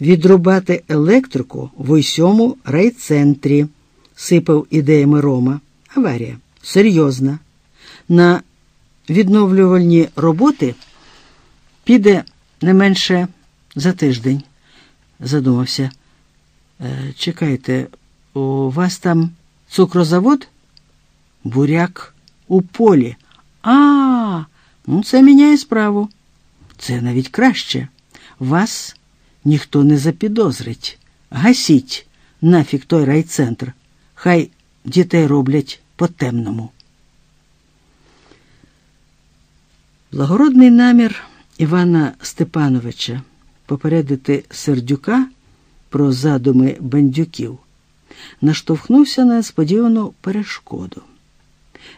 відрубати електрику в усьому райцентрі, сипав ідеями Рома. Аварія серйозна. На відновлювальні роботи піде не менше за тиждень, задумався. «Е, Чекайте, у вас там цукрозавод? Буряк у полі. А, ну це міняє справу. Це навіть краще. Вас ніхто не запідозрить. Гасіть нафіг той райцентр. Хай дітей роблять по-темному. Благородний намір Івана Степановича попередити сердюка про задуми бандюків наштовхнувся на несподівану перешкоду.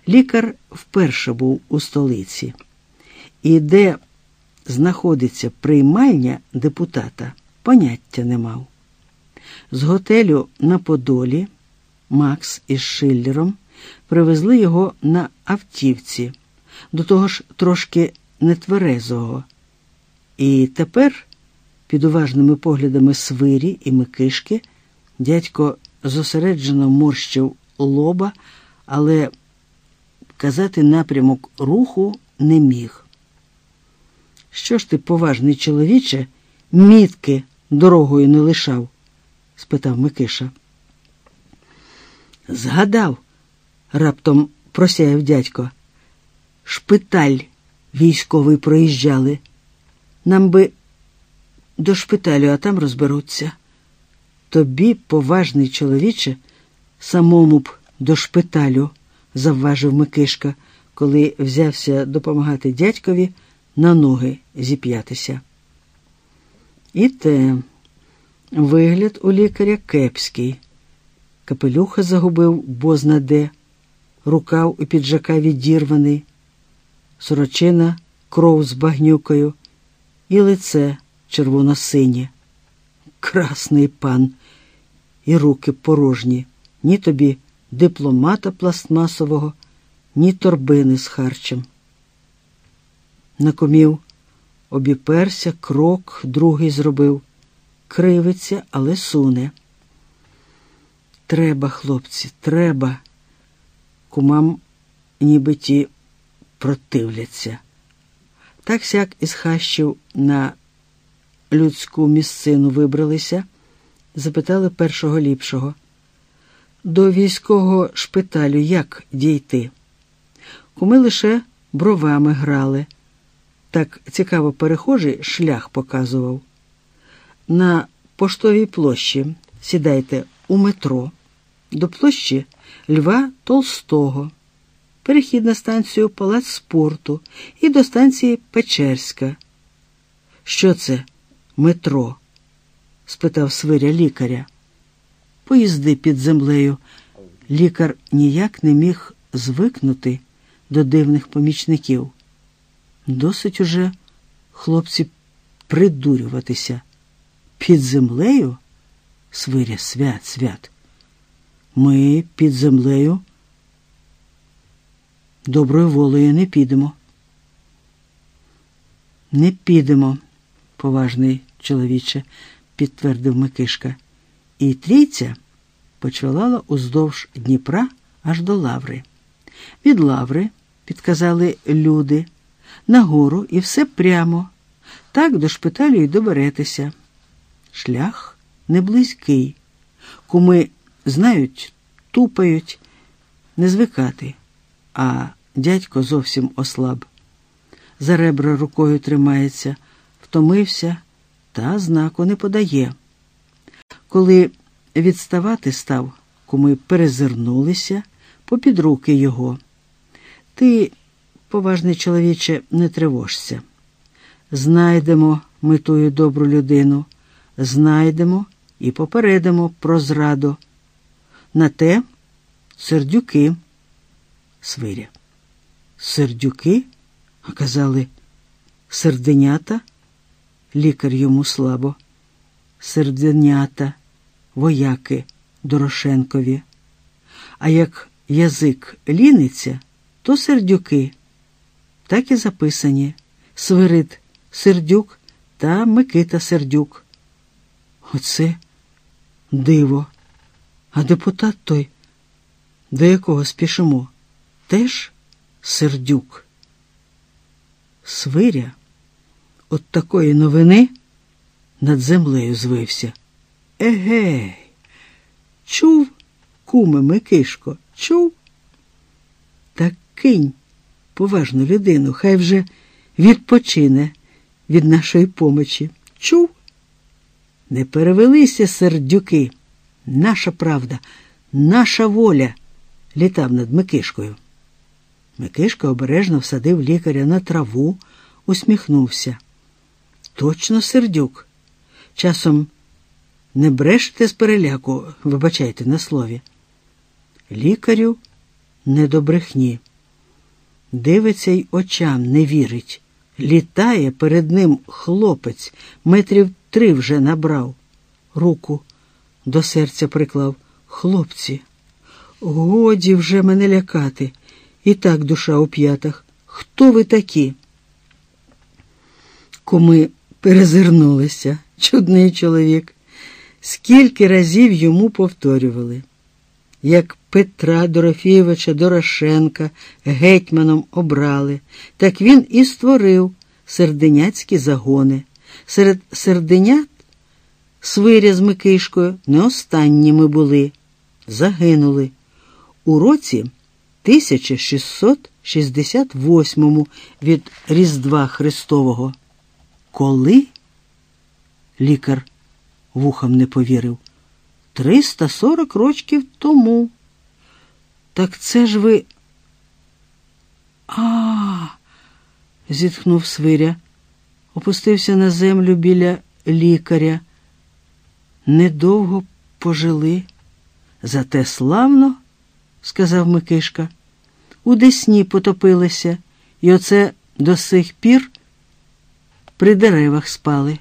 Лікар вперше був у столиці, і де знаходиться приймальня депутата, поняття не мав. З готелю на Подолі Макс із Шиллером привезли його на автівці, до того ж трошки нетверезого. І тепер, під уважними поглядами свирі і Микишки, дядько зосереджено морщив лоба, але казати напрямок руху не міг. Що ж ти, поважний чоловіче, мітки дорогою не лишав? спитав Микиша. Згадав, раптом просяяв дядько. Шпиталь військовий проїжджали. Нам би до шпиталю, а там розберуться. Тобі, поважний чоловіче, самому б до шпиталю, завважив Микишка, коли взявся допомагати дядькові на ноги зіп'ятися. І те, вигляд у лікаря кепський. Капелюха загубив бозна де, рукав у піджака відірваний, сорочина кров з багнюкою і лице червоно-синє. Красний пан, і руки порожні, ні тобі дипломата пластмасового, ні торбини з харчем. Накомів, обіперся, крок другий зробив, кривиться, але суне. Треба, хлопці, треба. Кумам ніби ті противляться. Так сяк із хащів на людську місцину вибралися, запитали першого ліпшого. До військового шпиталю як дійти? Куми лише бровами грали. Так цікаво перехожий шлях показував. На поштовій площі сідайте у метро до площі Льва Толстого, перехід на станцію Палац спорту і до станції Печерська. Що це метро? спитав свиря лікаря. Поїзди під землею. Лікар ніяк не міг звикнути до дивних помічників. Досить уже, хлопці, придурюватися. Під землею? Свиря, свят, свят. Ми під землею доброю волею не підемо. Не підемо, поважний чоловіче, підтвердив Микишка. І трійця почвалала уздовж Дніпра аж до лаври. Від лаври, підказали люди, нагору і все прямо. Так до шпиталю й доберетеся. Шлях не близький. Куми знають, тупають, не звикати, а дядько зовсім ослаб. За ребра рукою тримається, втомився, та знаку не подає. Коли відставати став, куми перезирнулися попід руки його. Ти, поважний чоловіче, не тривожся. Знайдемо ми тую добру людину, знайдемо і попередимо про зраду. На те сердюки. Свиря. Сердюки? А казали, серденята? Лікар йому слабо. Серденята, вояки Дорошенкові. А як язик ліниться, то сердюки. Так і записані Свирид Сердюк та Микита Сердюк. Оце диво. А депутат той, до якого спішимо, теж сердюк. Свиря от такої новини над землею звився. Егей, чув, куме Микишко, чув? Так кинь поважну людину, хай вже відпочине від нашої помочі. Чув? Не перевелися сердюки. Наша правда, наша воля літав над Микишкою. Микишка обережно всадив лікаря на траву, усміхнувся. Точно сердюк. Часом не бреште з переляку, вибачайте на слові. Лікарю не до брехні. Дивиться й очам не вірить. Літає перед ним хлопець, метрів три вже набрав. Руку до серця приклав. Хлопці, годі вже мене лякати. І так душа у п'ятах. Хто ви такі? Куми перезирнулися, чудний чоловік. Скільки разів йому повторювали, як Петра Дорофійовича Дорошенка гетьманом обрали, так він і створив серденяцькі загони. Серед серденят свиря з Микишкою не останніми були, загинули. У році 1668 від Різдва Христового. Коли? Лікар вухам не повірив. Триста сорок рочків тому. Так це ж ви. А, зітхнув Свиря, опустився на землю біля лікаря. Недовго пожили. Зате славно, сказав Микишка. У десні потопилися, і оце до сих пір при деревах спали.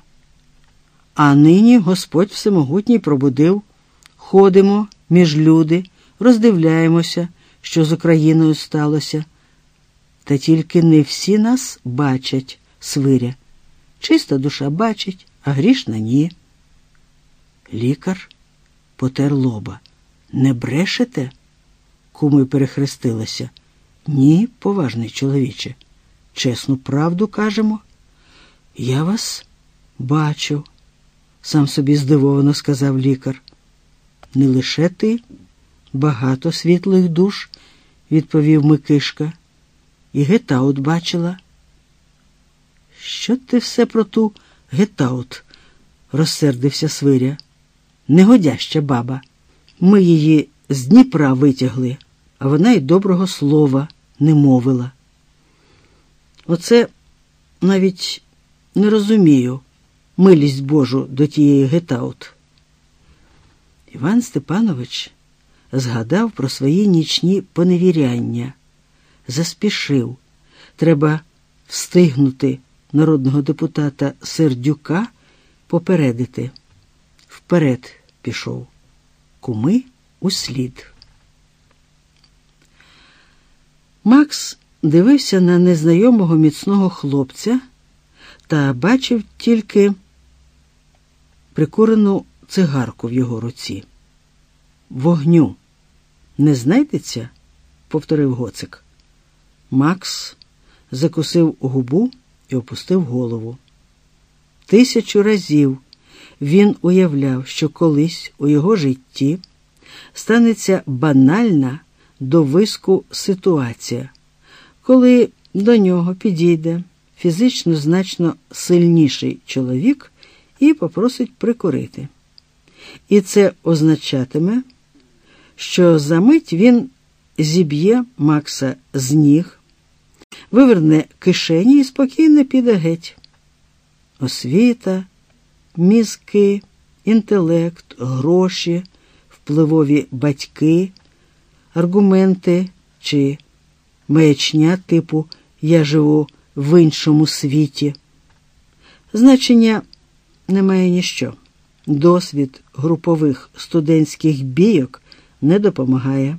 А нині Господь Всемогутній пробудив, ходимо між люди, роздивляємося, що з Україною сталося. Та тільки не всі нас бачать, свиря. Чиста душа бачить, а грішна ні. Лікар потер лоба. Не брешете? Куми перехрестилася. Ні, поважний чоловіче. Чесну правду кажемо. Я вас бачу, сам собі здивовано сказав лікар. Не лише ти, багато світлих душ, відповів Микишка. І гетаут бачила. Що ти все про ту гетаут? розсердився Свиря. Негодяща баба. Ми її з Дніпра витягли, а вона й доброго слова не мовила. Оце навіть не розумію милість Божу до тієї гетаут. Іван Степанович згадав про свої нічні поневіряння, заспішив. Треба встигнути народного депутата Сердюка попередити. Вперед пішов, куми услід. Макс дивився на незнайомого міцного хлопця та бачив тільки прикурену цигарку в його руці. Вогню не знайдеться? повторив гоцик. Макс закусив губу і опустив голову. Тисячу разів він уявляв, що колись у його житті станеться банальна до виску ситуація, коли до нього підійде фізично значно сильніший чоловік і попросить прикурити. І це означатиме, що за мить він зіб'є Макса з ніг, виверне кишені і спокійно піде геть. Освіта, мізки, інтелект, гроші, впливові батьки, аргументи чи маячня типу Я живу в іншому світі. Значення немає ніщо. Досвід групових студентських бійок не допомагає.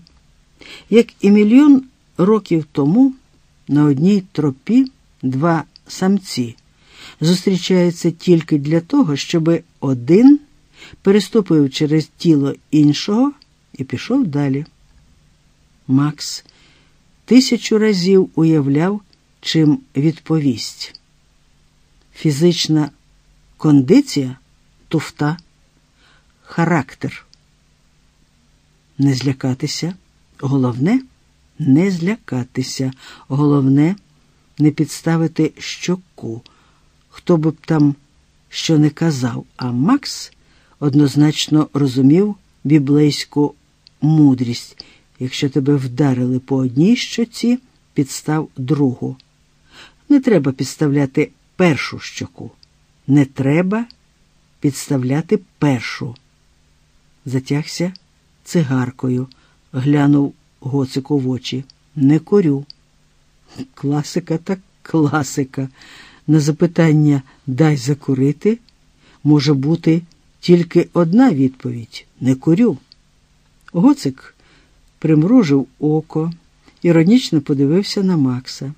Як і мільйон років тому на одній тропі два самці зустрічаються тільки для того, щоб один переступив через тіло іншого і пішов далі. Макс тисячу разів уявляв, чим відповість. Фізична кондиція туфта, характер. Не злякатися. Головне не злякатися. Головне не підставити щоку. Хто би б там що не казав, а Макс однозначно розумів біблейську мудрість. Якщо тебе вдарили по одній щоці, підстав другу. Не треба підставляти першу щоку. Не треба підставляти першу. Затягся цигаркою, глянув гоцику в очі. Не корю. Класика так класика. На запитання дай закурити може бути тільки одна відповідь не курю. Гоцик примружив око, іронічно подивився на Макса.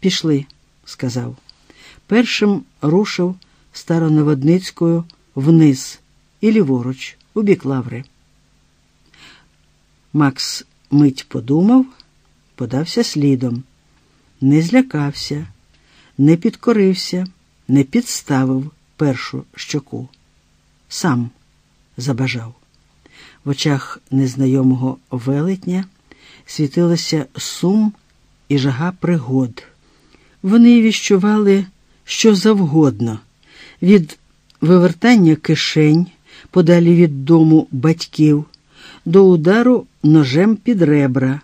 Пішли, сказав. Першим рушив старонаводницькою вниз і ліворуч, у бік лаври. Макс мить подумав, подався слідом, не злякався, не підкорився, не підставив першу щоку. Сам забажав. В очах незнайомого велетня світилося сум і жага пригод. Вони віщували що завгодно від вивертання кишень подалі від дому батьків до удару ножем під ребра,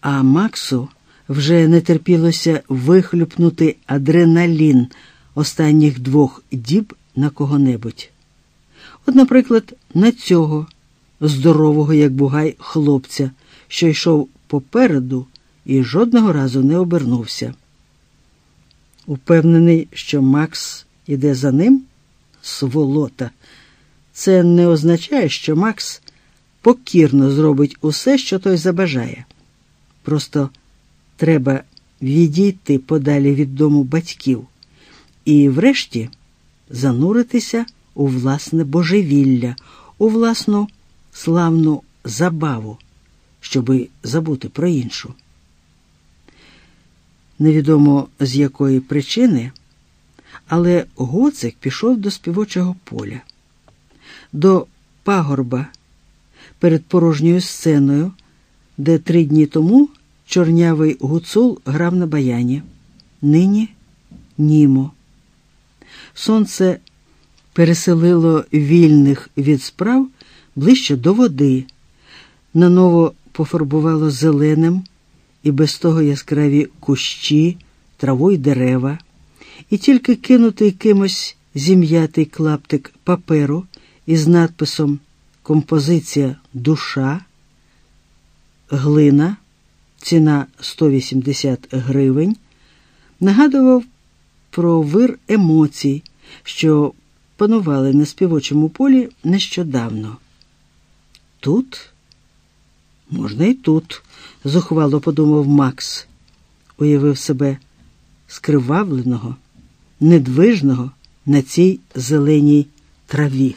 а Максу вже не терпілося вихлюпнути адреналін останніх двох діб на кого-небудь. От, наприклад, на цього здорового, як бугай, хлопця, що йшов попереду і жодного разу не обернувся. Упевнений, що Макс іде за ним сволота. Це не означає, що Макс покірно зробить усе, що той забажає. Просто треба відійти подалі від дому батьків і, врешті, зануритися у власне божевілля, у власну славну забаву, щоби забути про іншу. Невідомо з якої причини, але Гоцик пішов до співочого поля, до пагорба перед порожньою сценою, де три дні тому чорнявий гуцул грав на баяні. Нині німо. Сонце переселило вільних від справ ближче до води, наново пофарбувало зеленим і без того яскраві кущі, траву й дерева, і тільки кинутий кимось зім'ятий клаптик паперу із надписом Композиція душа, глина, ціна 180 гривень, нагадував про вир емоцій, що панували на співочому полі нещодавно. Тут можна і тут, зухвало подумав Макс, уявив себе скривавленого, недвижного на цій зеленій траві.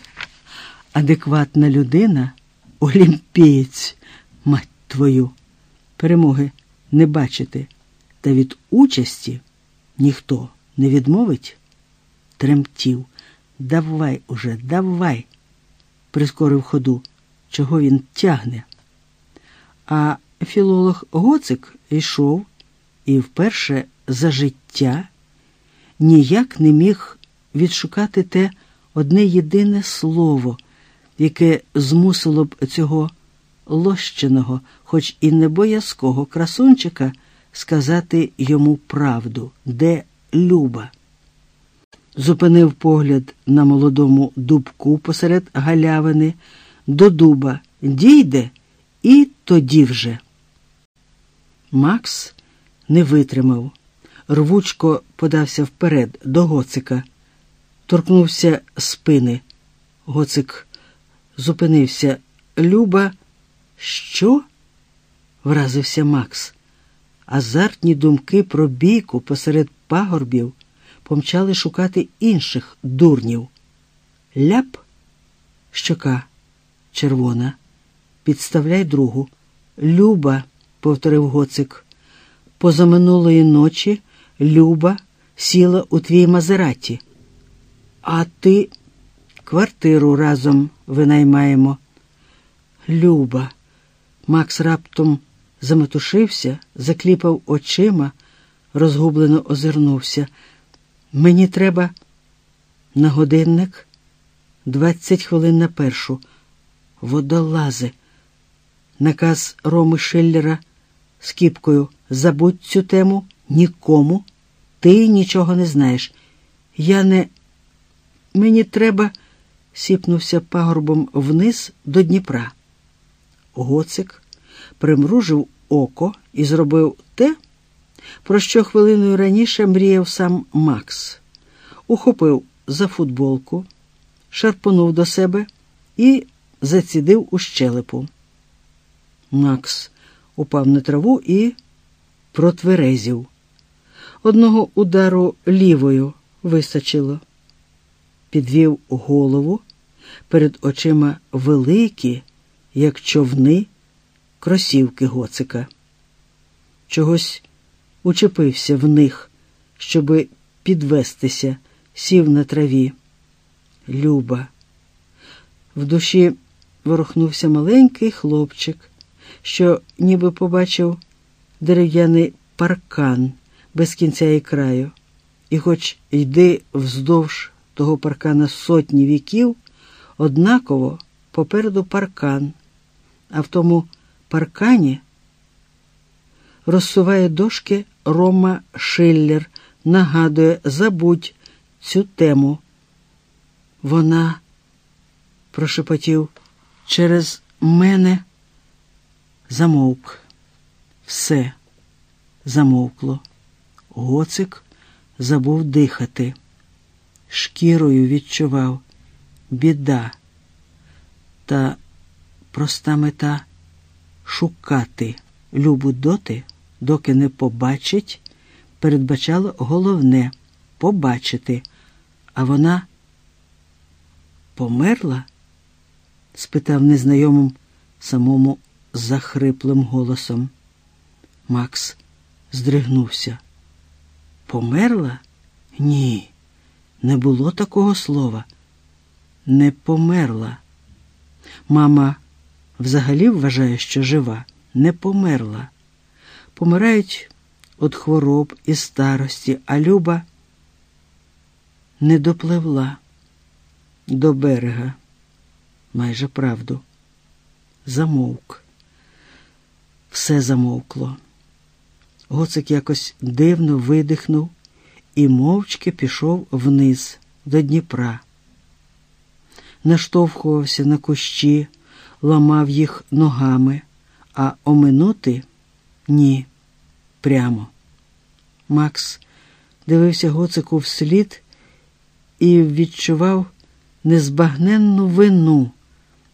Адекватна людина, олімпієць, мать твою, перемоги не бачити, та від участі ніхто не відмовить, тремтів. Давай уже, давай, прискорив ходу, чого він тягне. А філолог Гоцик йшов і вперше за життя ніяк не міг відшукати те одне єдине слово, яке змусило б цього лощеного, хоч і не боязкого красунчика сказати йому правду, де люба. Зупинив погляд на молодому дубку посеред галявини, до дуба дійде і тоді вже. Макс не витримав, рвучко подався вперед до гоцика, торкнувся спини. Гоцик зупинився. Люба, що? вразився Макс. Азартні думки про бійку посеред пагорбів помчали шукати інших дурнів. Ляп Щока червона. Підставляй другу. Люба, повторив гоцик. Позаминулої ночі Люба сіла у твій Мазераті. А ти квартиру разом винаймаємо. Люба. Макс раптом заметушився, закліпав очима, розгублено озирнувся. Мені треба на годинник двадцять хвилин на першу. Водолази. Наказ Роми Шиллера з кіпкою забудь цю тему нікому. Ти нічого не знаєш. Я не. Мені треба, сіпнувся пагорбом вниз до Дніпра. Гоцик примружив око і зробив те, про що хвилиною раніше мріяв сам Макс. Ухопив за футболку, шарпонув до себе і зацідив у щелепу. Макс упав на траву і протверезів. Одного удару лівою вистачило. Підвів голову перед очима великі, як човни, кросівки гоцика. Чогось учепився в них, щоби підвестися, сів на траві. Люба. В душі ворухнувся маленький хлопчик, що ніби побачив дерев'яний паркан без кінця і краю, і, хоч йди вздовж того паркана сотні віків, однаково попереду паркан, а в тому паркані розсуває дошки Рома Шиллер, нагадує, забудь цю тему. Вона прошепотів через мене замовк. Все замовкло. Гоцик забув дихати. Шкірою відчував біда та проста мета шукати любу доти, доки не побачить, передбачало головне побачити, а вона померла? спитав незнайомим самому захриплим голосом. Макс здригнувся. Померла? Ні, не було такого слова. Не померла. Мама взагалі вважає, що жива, не померла. Помирають від хвороб і старості, а Люба не допливла до берега. Майже правду. Замовк. Все замовкло. Гоцик якось дивно видихнув і мовчки пішов вниз до Дніпра. Наштовхувався на кущі, ламав їх ногами, а оминути ні, прямо. Макс дивився гоцику вслід і відчував незбагненну вину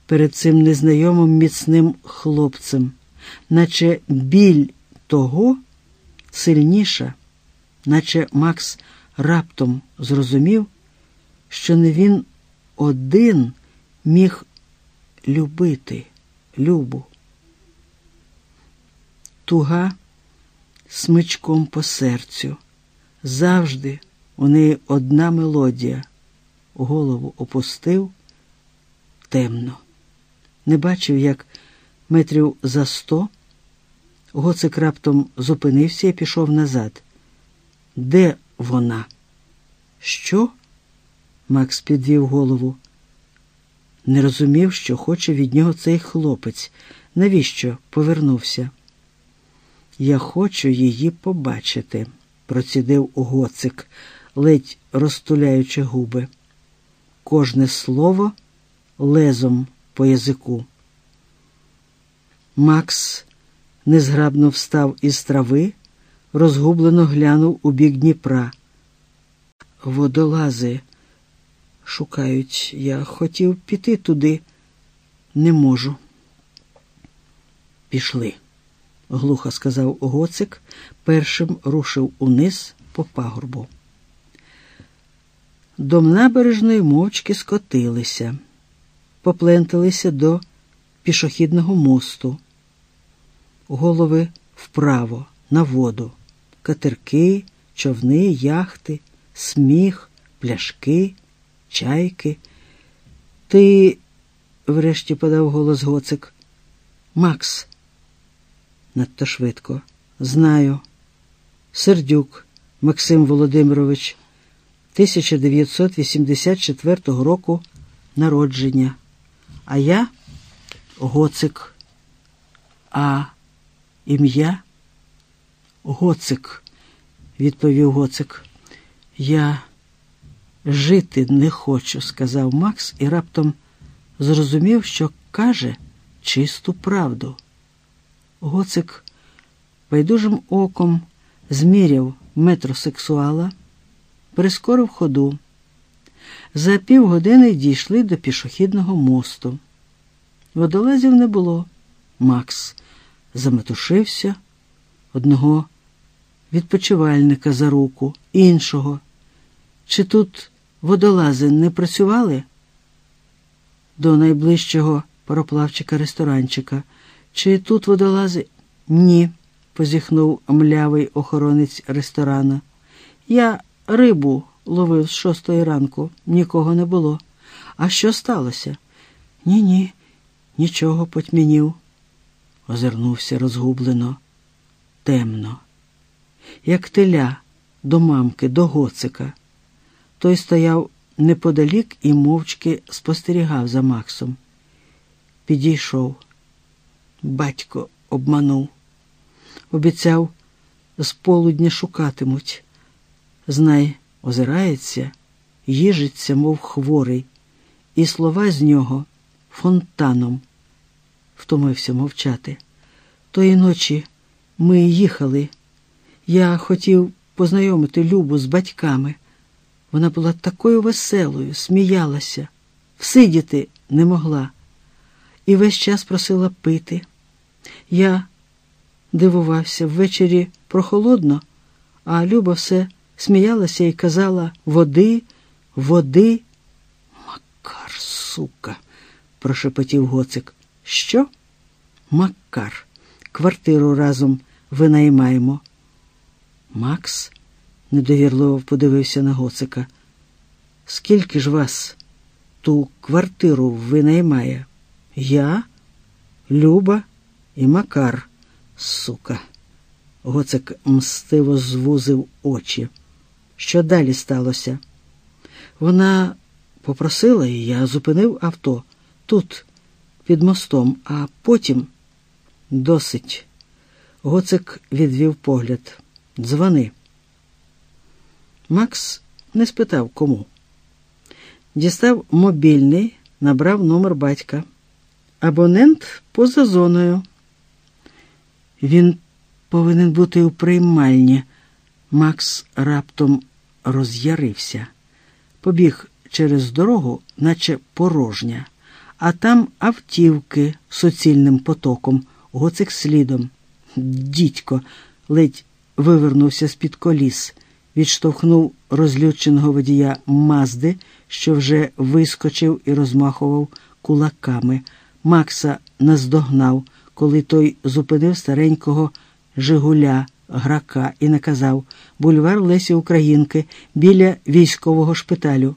перед цим незнайомим міцним хлопцем, наче біль того сильніша, наче Макс раптом зрозумів, що не він один міг любити любу. Туга смичком по серцю. Завжди у неї одна мелодія. Голову опустив темно. Не бачив, як метрів за сто. Гоцик раптом зупинився і пішов назад. Де вона? Що? Макс підвів голову. Не розумів, що хоче від нього цей хлопець. Навіщо повернувся? Я хочу її побачити, процідив гоцик, ледь розтуляючи губи. Кожне слово лезом по язику. Макс незграбно встав із трави, розгублено глянув у бік Дніпра. Водолази шукають. Я хотів піти туди, не можу. Пішли, глухо сказав гоцик, першим рушив униз по пагорбу. До набережної мовчки скотилися. попленталися до пішохідного мосту, голови вправо, на воду, катерки, човни, яхти, сміх, пляшки, чайки. Ти, врешті подав голос Гоцик. Макс, надто швидко. Знаю. Сердюк Максим Володимирович, 1984 року народження. А я Гоцик. А ім'я Гоцик, відповів Гоцик. Я жити не хочу, сказав Макс і раптом зрозумів, що каже чисту правду. Гоцик байдужим оком зміряв метросексуала, прискорив ходу. За півгодини дійшли до пішохідного мосту. Водолазів не було. Макс заметушився одного відпочивальника за руку, іншого. Чи тут водолази не працювали? До найближчого пароплавчика ресторанчика. Чи тут водолази? Ні, позіхнув млявий охоронець ресторана. Я рибу ловив з шостої ранку, нікого не було. А що сталося? Ні, ні, нічого потьмянів. Озирнувся розгублено, темно, як теля до мамки, до гоцика. Той стояв неподалік і мовчки спостерігав за Максом. Підійшов. Батько обманув. Обіцяв, з полудня шукатимуть. Знай, озирається, їжиться, мов хворий, і слова з нього фонтаном. Втомився мовчати. Тої ночі ми їхали. Я хотів познайомити Любу з батьками. Вона була такою веселою, сміялася, всидіти не могла і весь час просила пити. Я дивувався ввечері прохолодно, а Люба все сміялася і казала води, води. Макар, сука, прошепотів гоцик. Що? Макар. Квартиру разом винаймаємо. Макс недовірливо подивився на гоцика. Скільки ж вас ту квартиру винаймає? Я, Люба і Макар, сука. Гоцик мстиво звузив очі. Що далі сталося? Вона попросила, і я зупинив авто тут, під мостом, а потім досить. Гоцик відвів погляд. Дзвони. Макс не спитав кому. Дістав мобільний, набрав номер батька. Абонент поза зоною. Він повинен бути у приймальні. Макс раптом роз'ярився, побіг через дорогу, наче порожня, а там автівки суцільним потоком, гоцик слідом. Дідько ледь вивернувся з-під коліс, відштовхнув розлюченого водія Мазди, що вже вискочив і розмахував кулаками. Макса наздогнав, коли той зупинив старенького Жигуля грака і наказав бульвар Лесі Українки біля військового шпиталю.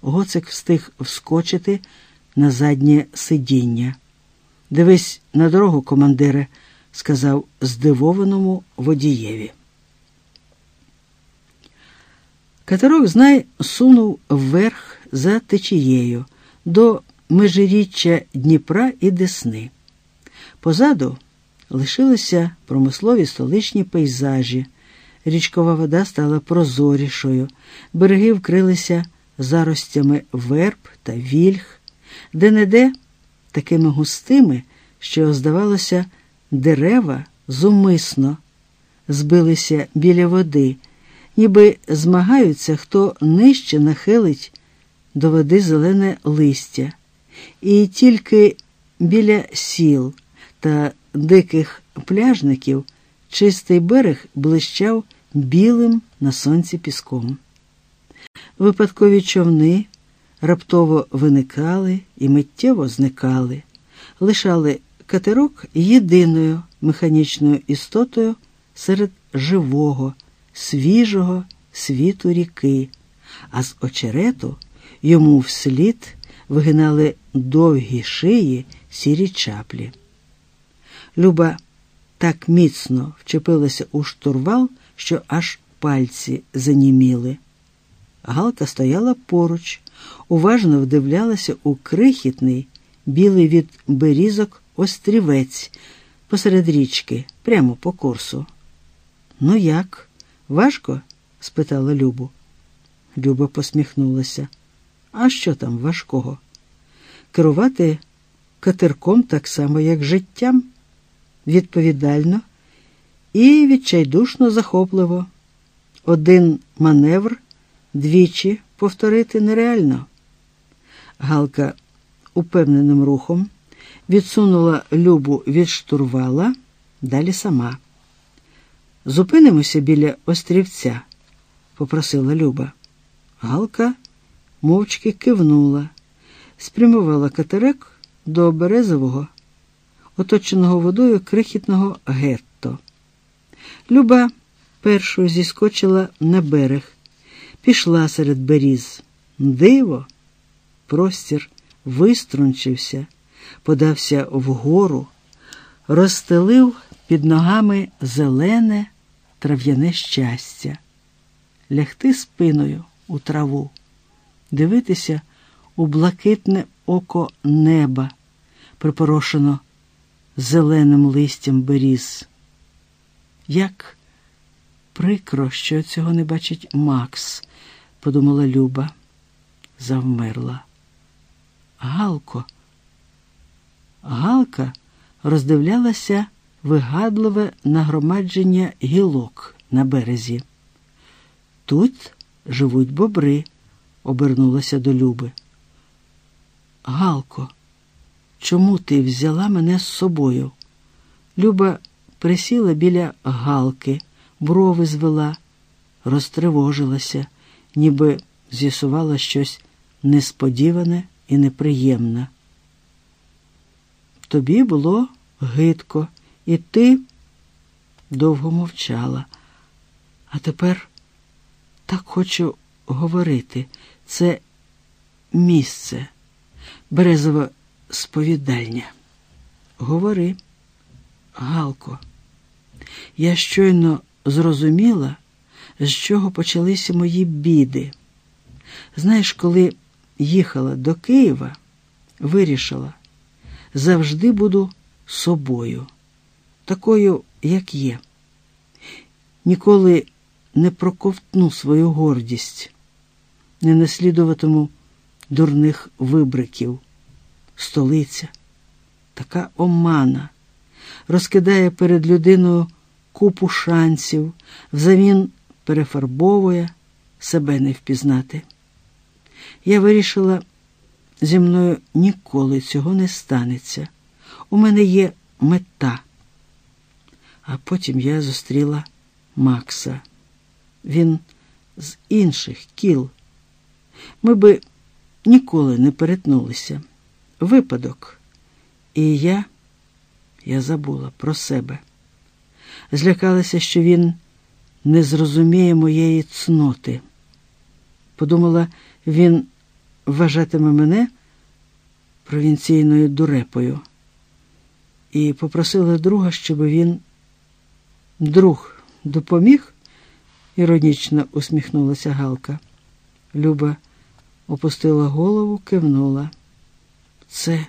Гоцик встиг вскочити на заднє сидіння. Дивись на дорогу, командире, сказав здивованому водієві. Катерок, знай, сунув вверх за течією до межиріччя Дніпра і Десни. Позаду лишилися промислові столичні пейзажі. Річкова вода стала прозорішою, береги вкрилися заростями верб та вільх, де-не-де такими густими, що, здавалося, дерева зумисно збилися біля води, ніби змагаються, хто нижче нахилить до води зелене листя і тільки біля сіл та диких пляжників чистий берег блищав білим на сонці піском. Випадкові човни раптово виникали і миттєво зникали, лишали катерок єдиною механічною істотою серед живого, свіжого світу ріки, а з очерету йому вслід вигинали довгі шиї сірі чаплі. Люба так міцно вчепилася у штурвал, що аж пальці заніміли. Галка стояла поруч, уважно вдивлялася у крихітний, білий від берізок острівець посеред річки, прямо по курсу. Ну як? Важко? спитала Любу. Люба посміхнулася. А що там важкого? Керувати катерком так само, як життям, відповідально і відчайдушно захопливо. Один маневр двічі повторити нереально. Галка упевненим рухом відсунула Любу від штурвала, далі сама. Зупинимося біля острівця, попросила Люба. Галка мовчки кивнула, спрямувала катерек до березового, оточеного водою крихітного гетто. Люба першою зіскочила на берег, пішла серед беріз. Диво, простір виструнчився, подався вгору, розстелив під ногами зелене трав'яне щастя, лягти спиною у траву, дивитися у блакитне око неба, припорошено зеленим листям беріз. Як прикро, що цього не бачить Макс, подумала Люба, завмерла. Галко. Галка роздивлялася вигадливе нагромадження гілок на березі. Тут живуть бобри, обернулася до Люби. Галко, чому ти взяла мене з собою? Люба присіла біля галки, брови звела, розтривожилася, ніби з'ясувала щось несподіване і неприємне. Тобі було гидко, і ти довго мовчала. А тепер так хочу говорити. Це місце, березове сповідальня. Говори, Галко, я щойно зрозуміла, з чого почалися мої біди. Знаєш, коли їхала до Києва, вирішила, завжди буду собою, такою, як є. Ніколи не проковтну свою гордість, не наслідуватиму дурних вибриків. Столиця, така омана, розкидає перед людиною купу шансів, взамін перефарбовує себе не впізнати. Я вирішила, зі мною ніколи цього не станеться. У мене є мета. А потім я зустріла Макса. Він з інших кіл. Ми би ніколи не перетнулися. Випадок. І я, я забула про себе. Злякалася, що він не зрозуміє моєї цноти. Подумала, він вважатиме мене провінційною дурепою і попросила друга, щоб він друг допоміг, іронічно усміхнулася Галка. Люба опустила голову, кивнула. Це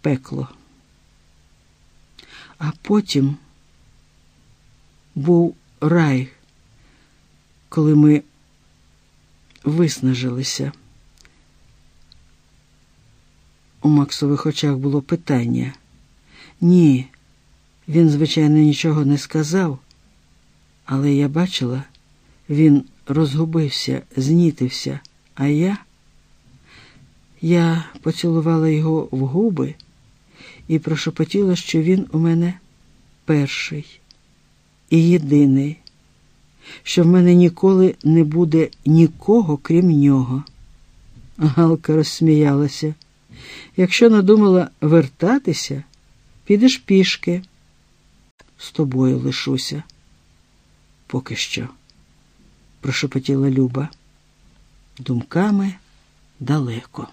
пекло. А потім був рай, коли ми виснажилися. У Максових очах було питання. Ні, він, звичайно, нічого не сказав, але я бачила, він розгубився, знітився, а я. Я поцілувала його в губи і прошепотіла, що він у мене перший і єдиний, що в мене ніколи не буде нікого, крім нього. Галка розсміялася. Якщо надумала вертатися, підеш пішки. З тобою лишуся. Поки що, прошепотіла Люба. Думками далеко.